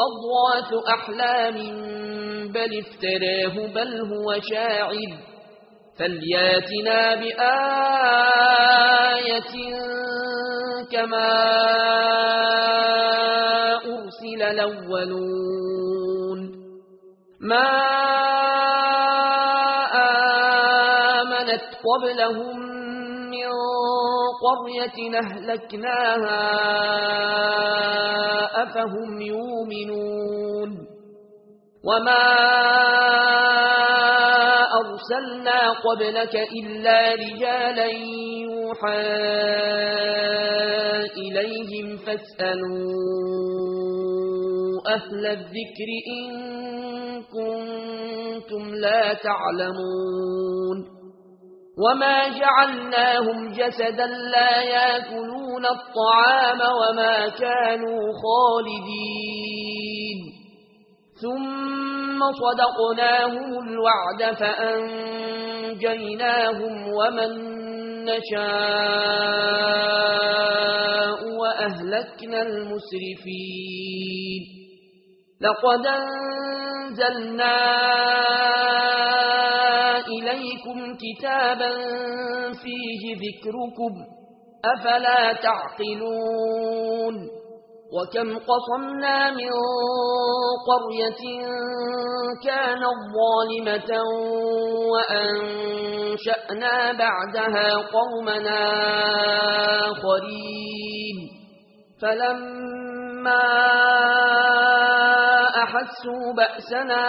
أضواث أحلام بل افتراه بل هو شاعر. فلياتنا بآية كما أرسل الأولون. ما آمنت قبلهم قرية أهلكناها أفهم يؤمنون؟ وما أرسلنا قبلك إلا رجالا يوحى إليهم فاسألوا أهل الذكر إن كنتم لا تعلمون. وما جعلناهم جسدا لا ياكلون الطعام وما كانوا خالدين ثم صدقناهم الوعد فأنجيناهم ومن نشاء وأهلكنا المسرفين لقد انزلنا لكم كتابا فيه ذكركم أفلا تعقلون وكم قصمنا من قرية كانت ظالمة وأنشأنا بعدها قومنا آخرين فلما أحسوا بأسنا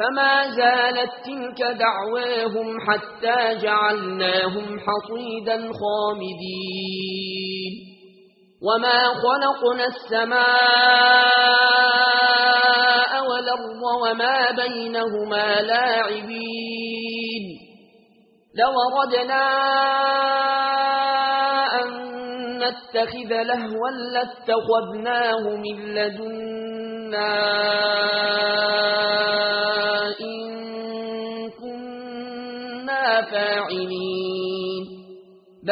فما زالت تلك دعواهم حتى جعلناهم حصيدا خامدين وما خلقنا السماء والأرض وما بينهما لاعبين. لو ردنا أن نتخذ لهوا لاتخذناه من لدنا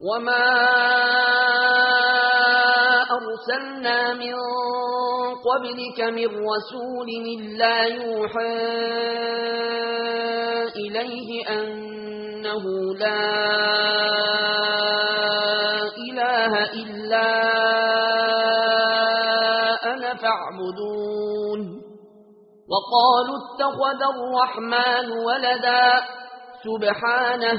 وما أرسلنا من قبلك من رسول لا يوحى إليه أنه لا إله إلا أنا فاعبدون وقالوا اتخذ الرحمن ولدا سبحانه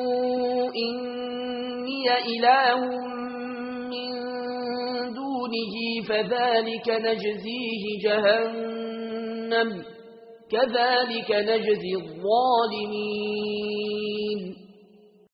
إني إله من دونه فذلك نجزيه جهنم كذلك نجزي الظالمين